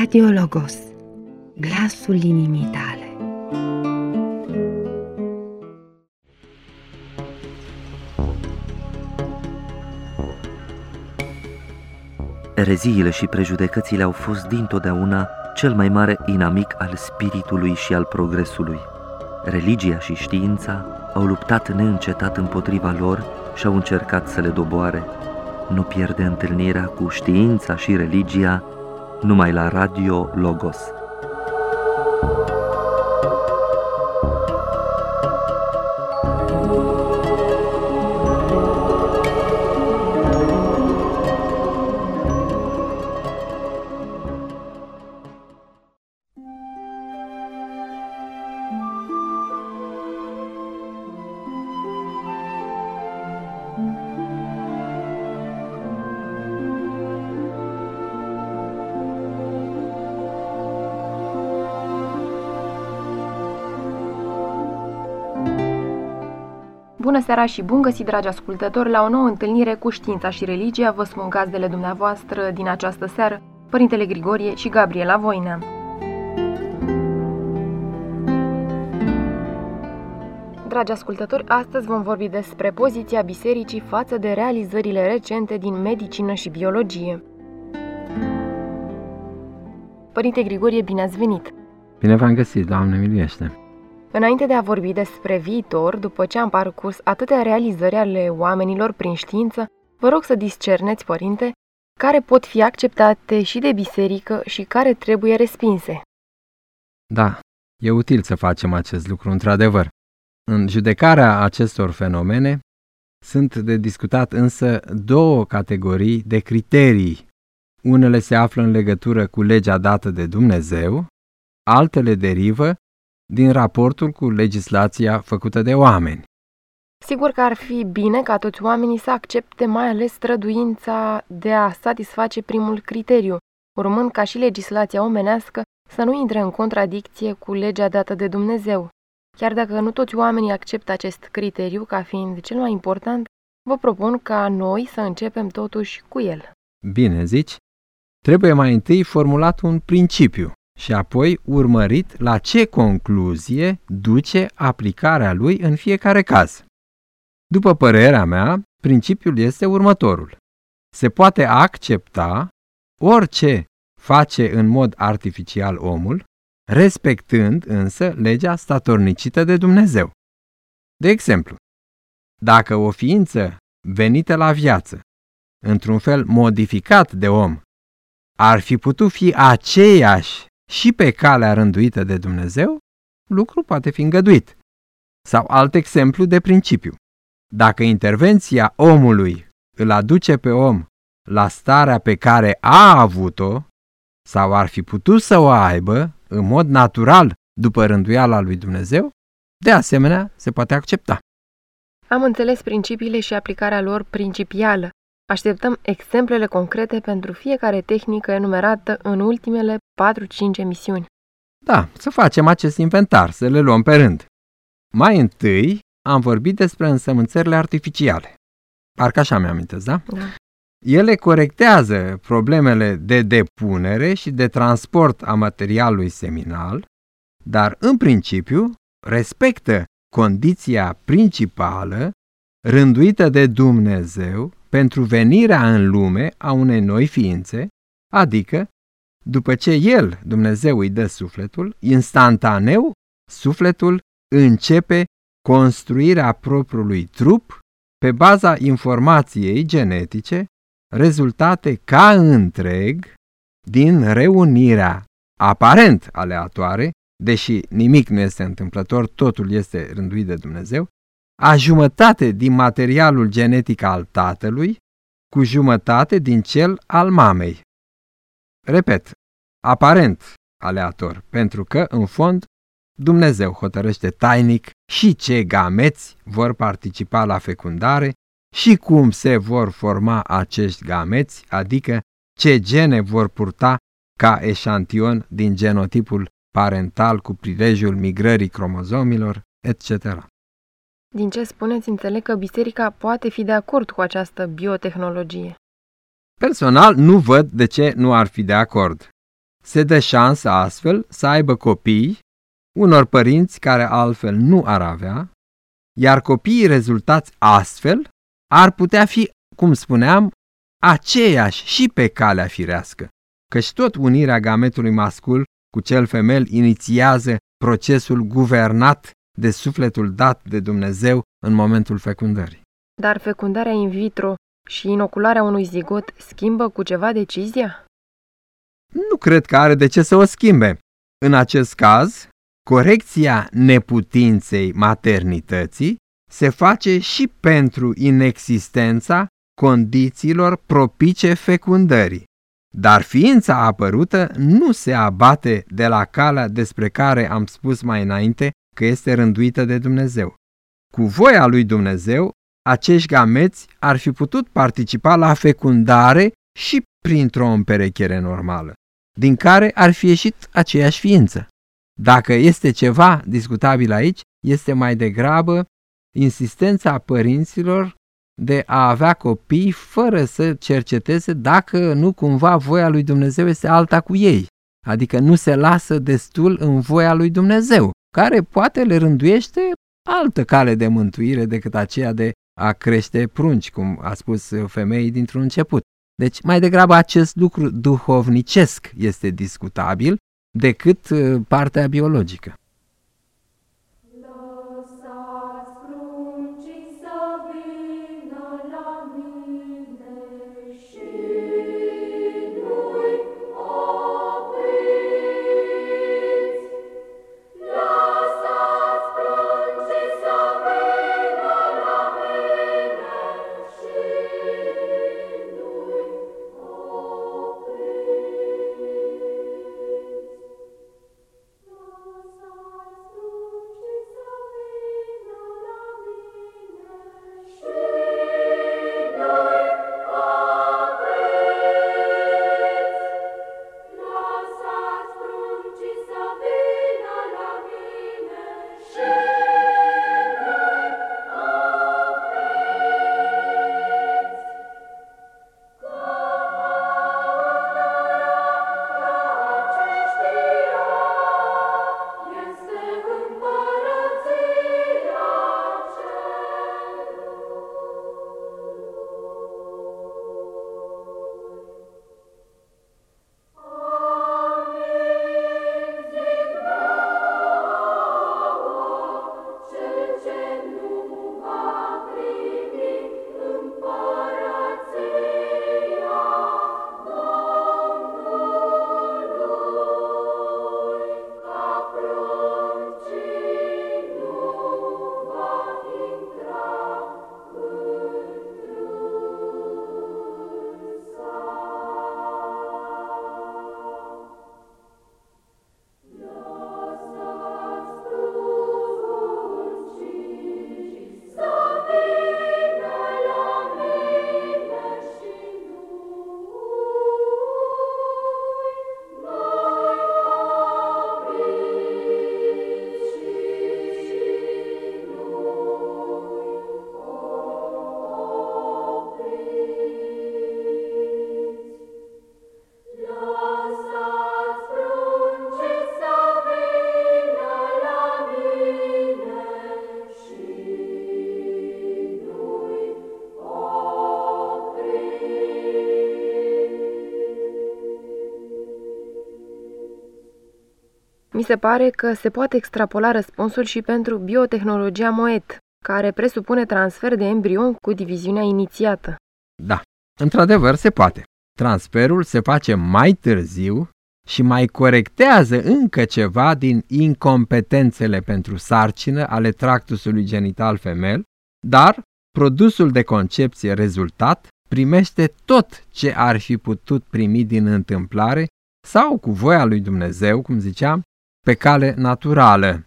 Radio Logos, glasul inimii tale. Ereziile și prejudecățile au fost dintotdeauna cel mai mare inamic al spiritului și al progresului. Religia și știința au luptat neîncetat împotriva lor și au încercat să le doboare. Nu pierde întâlnirea cu știința și religia numai la Radio Logos. Bună seara și bun găsit, dragi ascultători, la o nouă întâlnire cu știința și religia. Vă spun gazdele dumneavoastră din această seară, Părintele Grigorie și Gabriela Voinea. Dragi ascultători, astăzi vom vorbi despre poziția bisericii față de realizările recente din medicină și biologie. Părinte Grigorie, bine ați venit! Bine v-am găsit, Doamne miluiește! Înainte de a vorbi despre viitor, după ce am parcurs atâtea realizări ale oamenilor prin știință, vă rog să discerneți, părinte, care pot fi acceptate și de biserică și care trebuie respinse. Da, e util să facem acest lucru, într-adevăr. În judecarea acestor fenomene sunt de discutat însă două categorii de criterii. Unele se află în legătură cu legea dată de Dumnezeu, altele derivă din raportul cu legislația făcută de oameni. Sigur că ar fi bine ca toți oamenii să accepte mai ales străduința de a satisface primul criteriu, urmând ca și legislația omenească să nu intre în contradicție cu legea dată de Dumnezeu. Chiar dacă nu toți oamenii acceptă acest criteriu ca fiind cel mai important, vă propun ca noi să începem totuși cu el. Bine zici, trebuie mai întâi formulat un principiu și apoi urmărit la ce concluzie duce aplicarea lui în fiecare caz. După părerea mea, principiul este următorul. Se poate accepta orice face în mod artificial omul, respectând însă legea statornicită de Dumnezeu. De exemplu, dacă o ființă venită la viață, într-un fel modificat de om, ar fi putut fi aceeași și pe calea rânduită de Dumnezeu, lucru poate fi îngăduit. Sau alt exemplu de principiu. Dacă intervenția omului îl aduce pe om la starea pe care a avut-o, sau ar fi putut să o aibă în mod natural după rânduiala lui Dumnezeu, de asemenea se poate accepta. Am înțeles principiile și aplicarea lor principială. Așteptăm exemplele concrete pentru fiecare tehnică enumerată în ultimele 4-5 emisiuni. Da, să facem acest inventar, să le luăm pe rând. Mai întâi am vorbit despre însămânțările artificiale. Parcă așa mi-am da? Da. Ele corectează problemele de depunere și de transport a materialului seminal, dar în principiu respectă condiția principală rânduită de Dumnezeu pentru venirea în lume a unei noi ființe, adică după ce El, Dumnezeu, îi dă sufletul, instantaneu, sufletul începe construirea propriului trup pe baza informației genetice rezultate ca întreg din reunirea aparent aleatoare, deși nimic nu este întâmplător, totul este rânduit de Dumnezeu, a jumătate din materialul genetic al tatălui cu jumătate din cel al mamei. Repet, aparent aleator, pentru că, în fond, Dumnezeu hotărăște tainic și ce gameți vor participa la fecundare și cum se vor forma acești gameți, adică ce gene vor purta ca eșantion din genotipul parental cu prilejul migrării cromozomilor, etc. Din ce spuneți, înțeleg că biserica poate fi de acord cu această biotehnologie. Personal, nu văd de ce nu ar fi de acord. se dă șansă astfel să aibă copii unor părinți care altfel nu ar avea, iar copiii rezultați astfel ar putea fi, cum spuneam, aceiași și pe calea firească, căci tot unirea gametului mascul cu cel femel inițiază procesul guvernat de sufletul dat de Dumnezeu în momentul fecundării. Dar fecundarea in vitro și inocularea unui zigot schimbă cu ceva decizia? Nu cred că are de ce să o schimbe. În acest caz, corecția neputinței maternității se face și pentru inexistența condițiilor propice fecundării. Dar ființa apărută nu se abate de la calea despre care am spus mai înainte că este rânduită de Dumnezeu. Cu voia lui Dumnezeu, acești gameți ar fi putut participa la fecundare și printr-o împerechere normală, din care ar fi ieșit aceeași ființă. Dacă este ceva discutabil aici, este mai degrabă insistența părinților de a avea copii fără să cerceteze dacă nu cumva voia lui Dumnezeu este alta cu ei. Adică nu se lasă destul în voia lui Dumnezeu, care poate le rânduiește altă cale de mântuire decât aceea de a crește prunci, cum a spus femeii dintr-un început. Deci mai degrabă acest lucru duhovnicesc este discutabil decât uh, partea biologică. Se pare că se poate extrapola răspunsul și pentru biotehnologia MOET, care presupune transfer de embrion cu diviziunea inițiată. Da, într-adevăr se poate. Transferul se face mai târziu și mai corectează încă ceva din incompetențele pentru sarcină ale tractusului genital femel, dar produsul de concepție rezultat primește tot ce ar fi putut primi din întâmplare sau cu voia lui Dumnezeu, cum ziceam, pe cale naturală.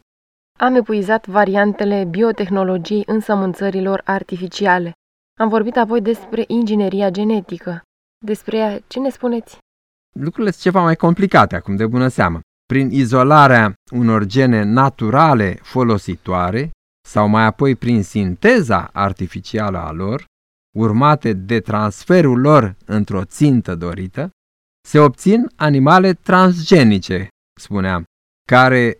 Am epuizat variantele biotehnologiei însămânțărilor artificiale. Am vorbit apoi despre ingineria genetică. Despre ea, ce ne spuneți? Lucrurile sunt ceva mai complicate acum, de bună seamă. Prin izolarea unor gene naturale folositoare sau mai apoi prin sinteza artificială a lor, urmate de transferul lor într-o țintă dorită, se obțin animale transgenice, spuneam, care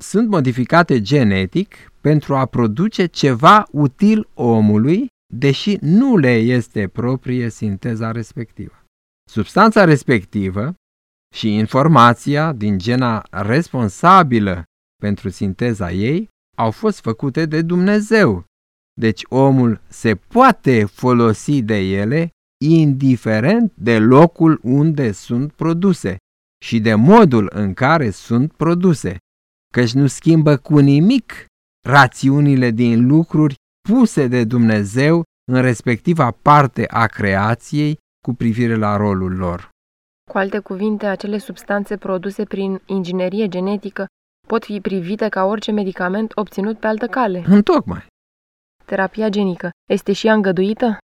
sunt modificate genetic pentru a produce ceva util omului, deși nu le este proprie sinteza respectivă. Substanța respectivă și informația din gena responsabilă pentru sinteza ei au fost făcute de Dumnezeu. Deci omul se poate folosi de ele indiferent de locul unde sunt produse și de modul în care sunt produse, căci nu schimbă cu nimic rațiunile din lucruri puse de Dumnezeu în respectiva parte a creației cu privire la rolul lor. Cu alte cuvinte, acele substanțe produse prin inginerie genetică pot fi privite ca orice medicament obținut pe altă cale. Întocmai. Terapia genică este și ea îngăduită?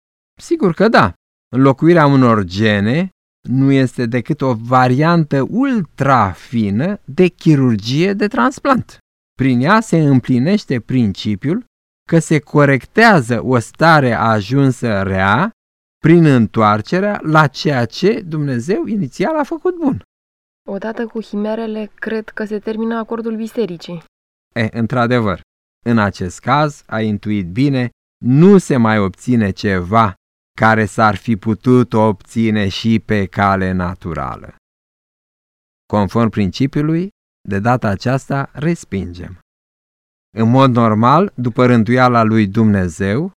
Sigur că da. Înlocuirea unor gene nu este decât o variantă ultra fină de chirurgie de transplant. Prin ea se împlinește principiul că se corectează o stare ajunsă rea prin întoarcerea la ceea ce Dumnezeu inițial a făcut bun. Odată cu himerele, cred că se termină acordul bisericii. E, într-adevăr, în acest caz, ai intuit bine, nu se mai obține ceva care s-ar fi putut obține și pe cale naturală. Conform principiului, de data aceasta respingem. În mod normal, după rânduiala lui Dumnezeu,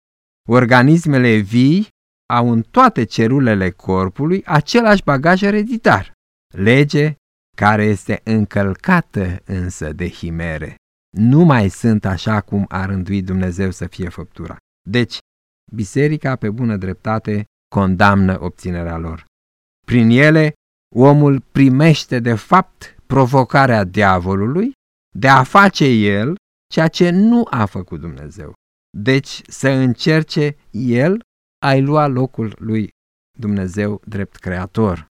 organismele vii au în toate celulele corpului același bagaj ereditar, lege care este încălcată însă de himere. Nu mai sunt așa cum a rânduit Dumnezeu să fie făptura. Deci, biserica pe bună dreptate condamnă obținerea lor. Prin ele, omul primește de fapt provocarea diavolului de a face el ceea ce nu a făcut Dumnezeu. Deci să încerce el a-i lua locul lui Dumnezeu drept creator.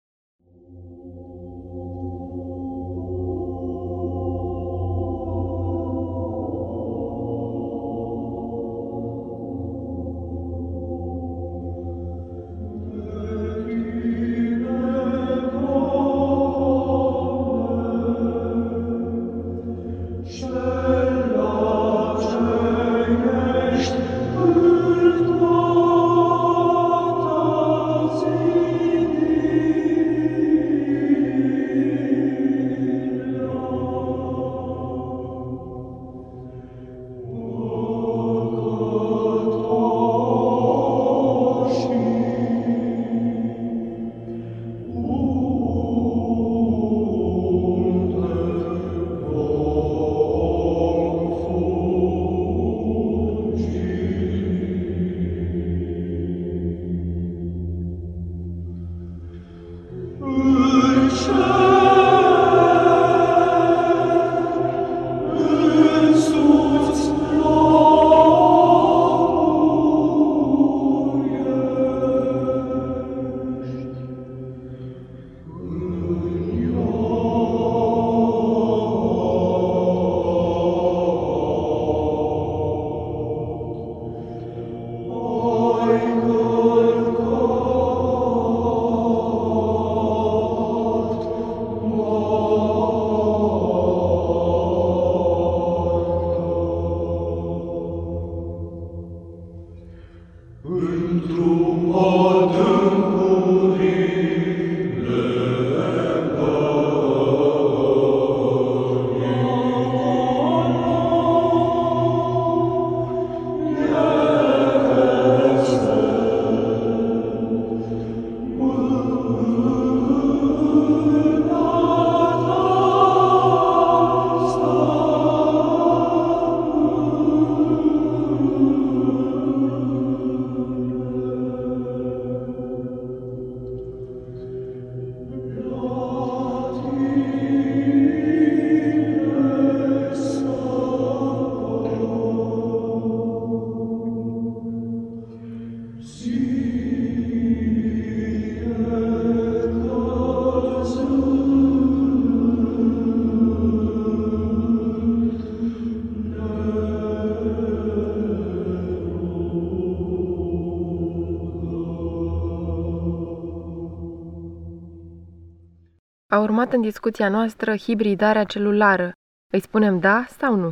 A urmat în discuția noastră hibridarea celulară. Îi spunem da sau nu?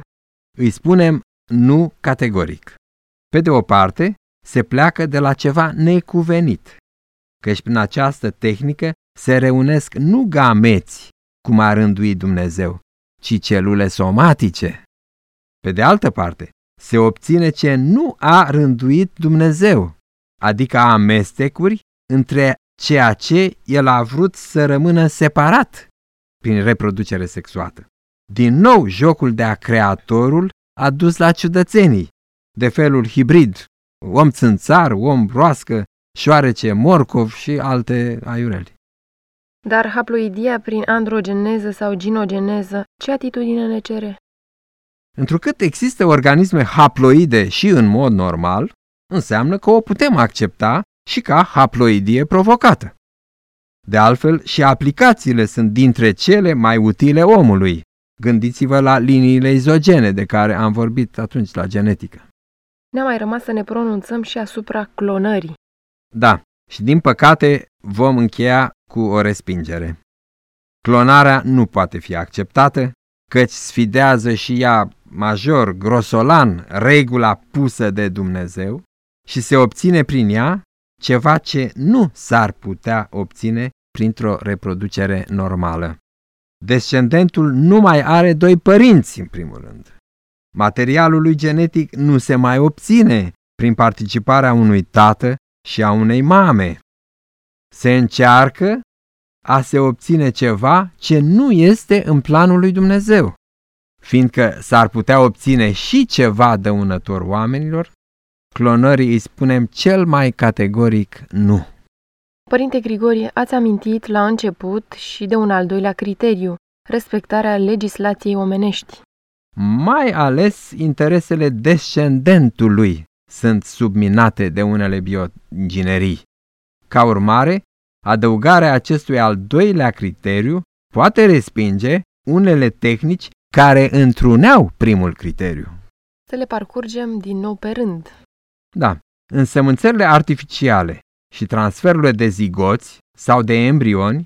Îi spunem nu categoric. Pe de o parte, se pleacă de la ceva necuvenit, căci prin această tehnică se reunesc nu gameți, cum a rânduit Dumnezeu, ci celule somatice. Pe de altă parte, se obține ce nu a rânduit Dumnezeu, adică amestecuri între ceea ce el a vrut să rămână separat prin reproducere sexuată. Din nou, jocul de a creatorul a dus la ciudățenii, de felul hibrid, om țânțar, om broască, șoarece, morcov și alte aiureli. Dar haploidia prin androgeneză sau ginogeneză, ce atitudine ne cere? Întrucât există organisme haploide și în mod normal, înseamnă că o putem accepta și ca haploidie provocată. De altfel, și aplicațiile sunt dintre cele mai utile omului. Gândiți-vă la liniile izogene de care am vorbit atunci la genetică. Ne-a mai rămas să ne pronunțăm și asupra clonării. Da, și din păcate vom încheia cu o respingere. Clonarea nu poate fi acceptată, căci sfidează și ea major, grosolan, regula pusă de Dumnezeu și se obține prin ea ceva ce nu s-ar putea obține printr-o reproducere normală. Descendentul nu mai are doi părinți, în primul rând. Materialul lui genetic nu se mai obține prin participarea unui tată și a unei mame. Se încearcă a se obține ceva ce nu este în planul lui Dumnezeu. Fiindcă s-ar putea obține și ceva dăunător oamenilor, clonării îi spunem cel mai categoric nu. Părinte Grigori, ați amintit la început și de un al doilea criteriu, respectarea legislației omenești. Mai ales interesele descendentului sunt subminate de unele bioinginerii. Ca urmare, adăugarea acestui al doilea criteriu poate respinge unele tehnici care întruneau primul criteriu. Să le parcurgem din nou pe rând. Da, însămânțările artificiale și transferurile de zigoți sau de embrioni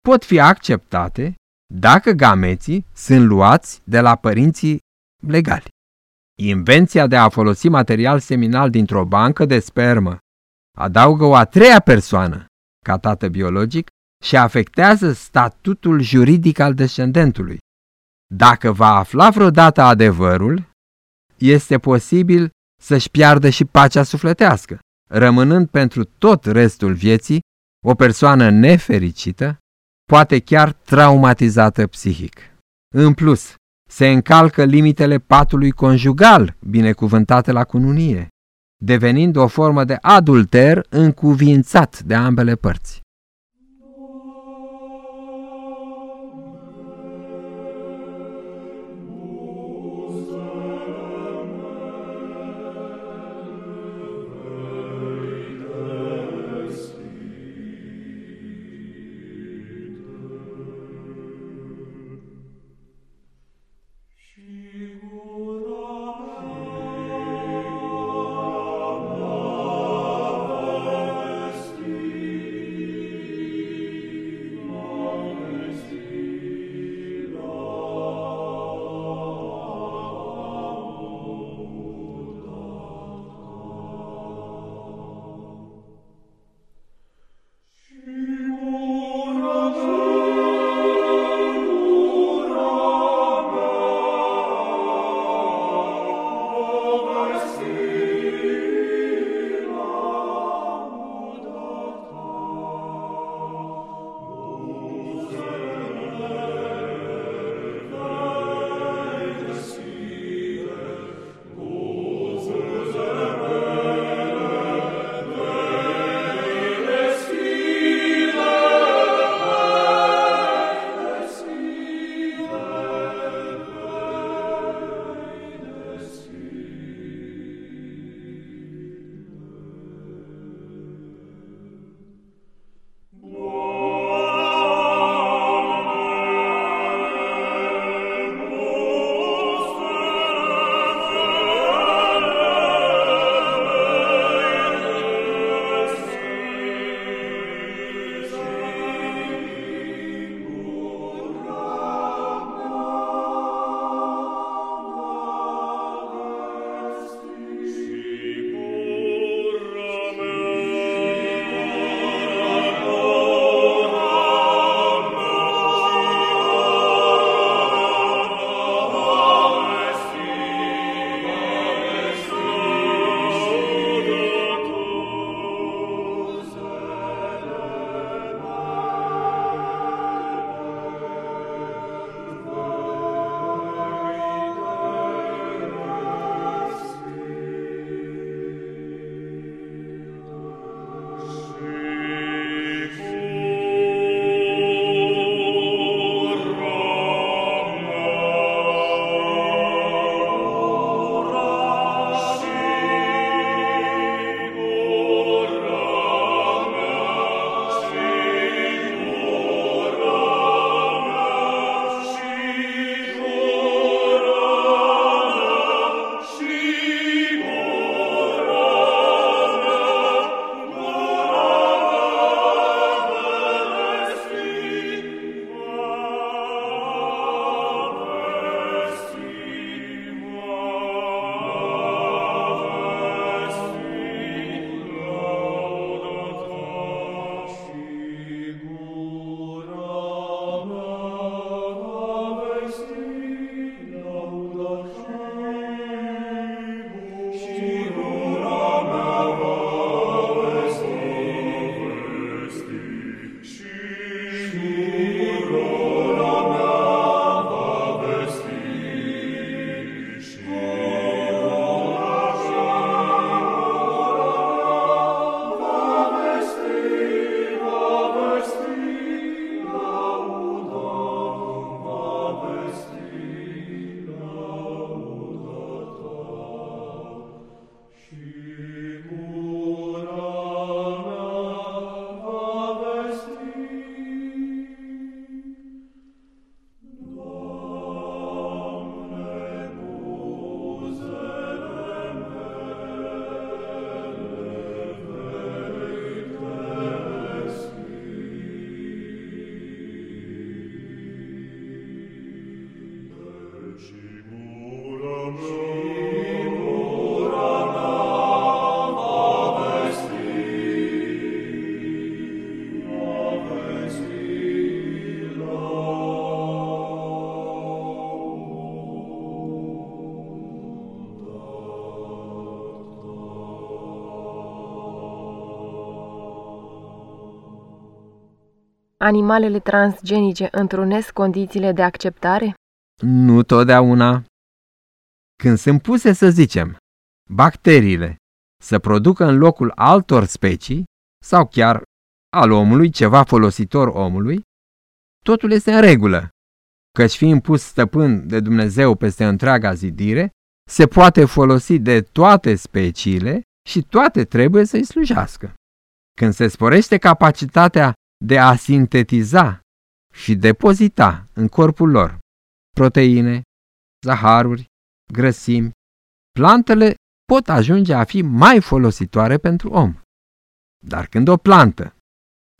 pot fi acceptate dacă gameții sunt luați de la părinții legali. Invenția de a folosi material seminal dintr-o bancă de spermă adaugă o a treia persoană ca tată biologic și afectează statutul juridic al descendentului. Dacă va afla vreodată adevărul, este posibil să-și piardă și pacea sufletească, rămânând pentru tot restul vieții o persoană nefericită, poate chiar traumatizată psihic. În plus, se încalcă limitele patului conjugal binecuvântate la cununie, devenind o formă de adulter încuvințat de ambele părți. Animalele transgenice întrunesc condițiile de acceptare? Nu totdeauna. Când sunt puse, să zicem, bacteriile să producă în locul altor specii sau chiar al omului ceva folositor omului, totul este în regulă, căci fiind pus stăpân de Dumnezeu peste întreaga zidire, se poate folosi de toate speciile și toate trebuie să-i slujească. Când se sporește capacitatea de a sintetiza și depozita în corpul lor proteine, zaharuri, grăsimi, plantele pot ajunge a fi mai folositoare pentru om. Dar când o plantă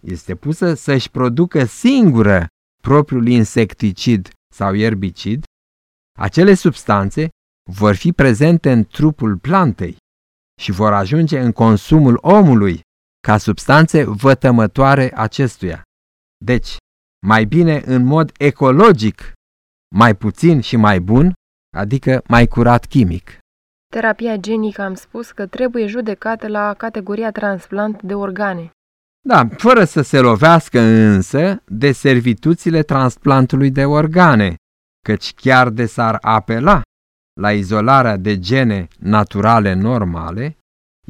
este pusă să-și producă singură propriul insecticid sau erbicid, acele substanțe vor fi prezente în trupul plantei și vor ajunge în consumul omului ca substanțe vătămătoare acestuia. Deci, mai bine în mod ecologic, mai puțin și mai bun, adică mai curat chimic. Terapia genică am spus că trebuie judecată la categoria transplant de organe. Da, fără să se lovească însă de servituțile transplantului de organe, căci chiar de s-ar apela la izolarea de gene naturale normale,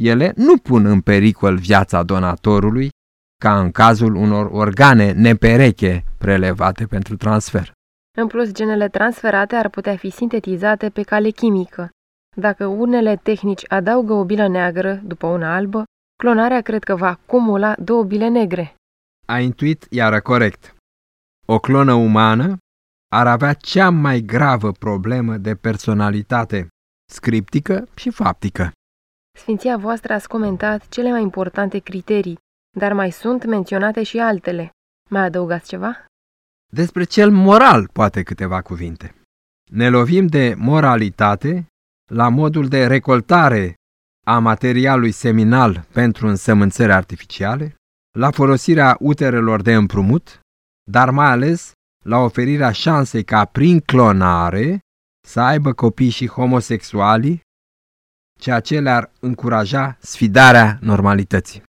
ele nu pun în pericol viața donatorului, ca în cazul unor organe nepereche prelevate pentru transfer. În plus, genele transferate ar putea fi sintetizate pe cale chimică. Dacă unele tehnici adaugă o bilă neagră după una albă, clonarea cred că va acumula două bile negre. A intuit iară corect. O clonă umană ar avea cea mai gravă problemă de personalitate, scriptică și faptică. Sfinția voastră ați comentat cele mai importante criterii, dar mai sunt menționate și altele. Mai adăugați ceva? Despre cel moral poate câteva cuvinte. Ne lovim de moralitate la modul de recoltare a materialului seminal pentru însămânțări artificiale, la folosirea uterelor de împrumut, dar mai ales la oferirea șansei ca prin clonare să aibă copii și homosexuali, ceea ce le-ar încuraja sfidarea normalității.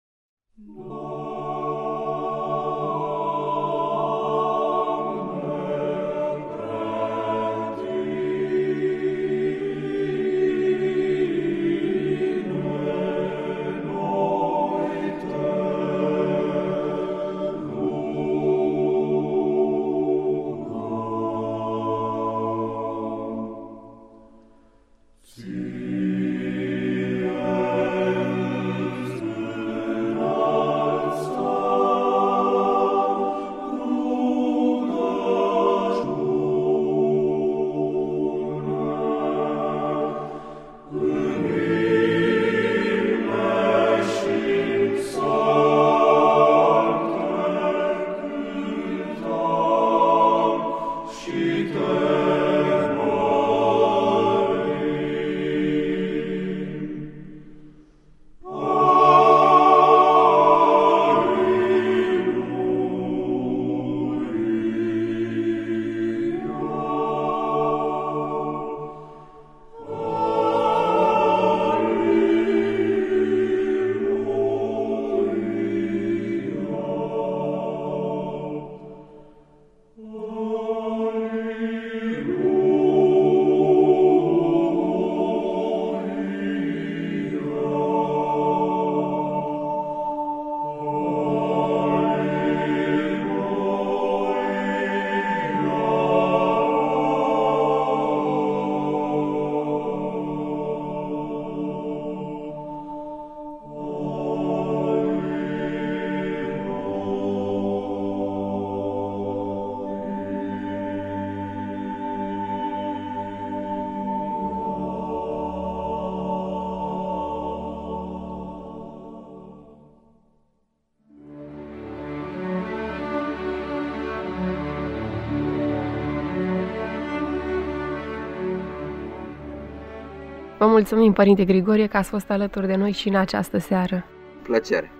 Vă mulțumim, Părinte Grigorie, că ați fost alături de noi și în această seară. Plăcere!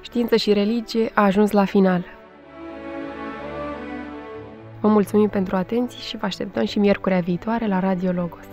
Știință și religie a ajuns la final. Vă mulțumim pentru atenție și vă așteptăm și miercurea viitoare la Radio Logos.